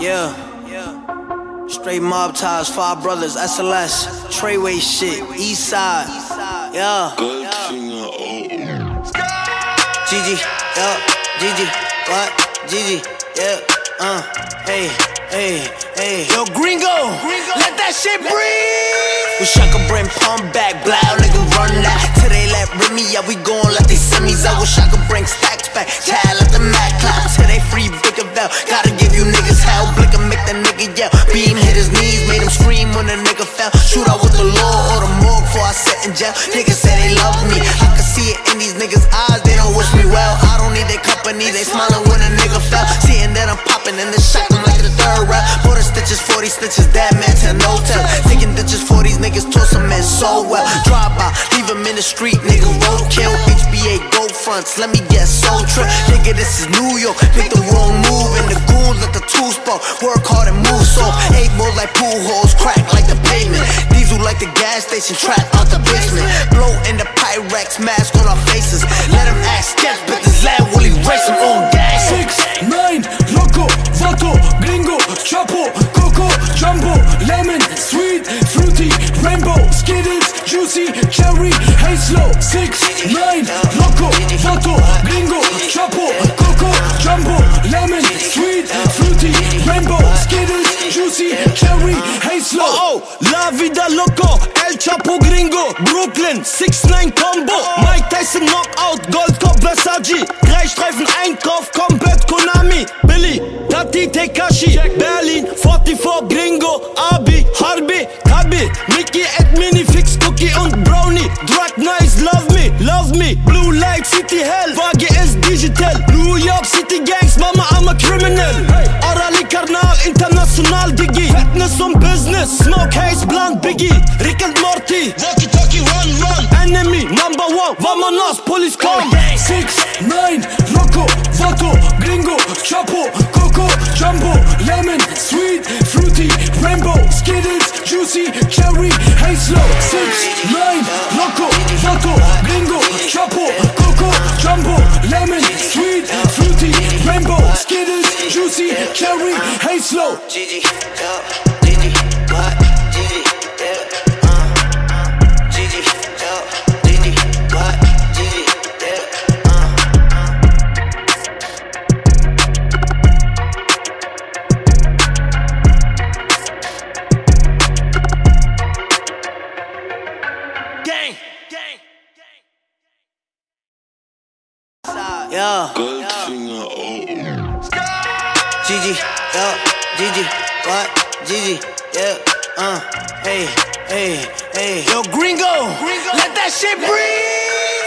Yeah. Yeah. Straight mob ties, five brothers, SLS, Treyway shit, East Side. Yeah. Goldfinger, oh. Gigi, yeah. Gigi, what? Gigi, yeah. Uh, hey, hey, hey. Yo, Gringo, let that shit breathe. Wish I could bring pump back, blow, nigga, run that. Till they let rid me, yeah, we gon' let these semis. I wish I could bring stacks back, child, let the Mac clap. Till they free bigger bell, gotta give you niggas hell. Blick make that nigga yell. Beam hit his knees, made him scream when a nigga fell. Shoot out with the law or the morgue before I sit in jail. Niggas say they love me, I can see it in these niggas' eyes, they don't wish me well. I don't need their company, they smiling when a nigga fell. Seeing that I'm popping in the shot, I'm like the third round. Than stitches, 40 stitches, that man to no tell. Taking ditches for these niggas, toss them in so well. Drive by, leave them in the street, nigga, roadkill. Fronts, let me get so trip. Nigga, this is New York, make the wrong move. And the goons let the two spot, work hard and move so. Eight more like pool holes, crack like the pavement. Diesel like the gas station, track out the basement. Blow in the Pyrex, mask on our faces. Rainbow, skittles, juicy, cherry, hazel. Six, nine, loco, vato, gringo, chapo, coco, jumbo, lemon, sweet, fruity, rainbow, skittles, juicy, cherry, hazel. Oh, oh, la vida loco, El Chapo gringo, Brooklyn, 6-9 Combo, Mike Tyson Knockout, Goldcop Versace, drei Streifen Einkauf, Tati Tekashi, Berlin, 44 Gringo, Abi, Harbi, Kabi, Mickey, Ed Mini, Fix, Cookie und Brownie, Drug Nice, Love Me, Love Me, Blue Light, City Hell, Vagi ist digital, New York City Gangs, Mama, I'm a criminal, Orali Karnal, international, Diggi, Fitness und Business, Smoke, Haze, Blunt, Biggie, Rick and Morty, Walkie Talkie, Run, Run, Enemy, Number One, Vamonos, Police Come, Six, nine, loco, vato, gringo, chapo, coco, jumbo, lemon, sweet, fruity, rainbow, skittles, juicy, cherry, hazel. Six, nine, loco, vato, gringo, chapo, coco, jumbo, lemon, sweet, fruity, rainbow, skittles, juicy, cherry. Gigi, yeah. Gigi, what? Yeah. Goldfinger, oh. Gigi, yeah, Gigi, what? Gigi, yeah, uh, hey, hey, hey. Yo, Gringo, let that shit breathe.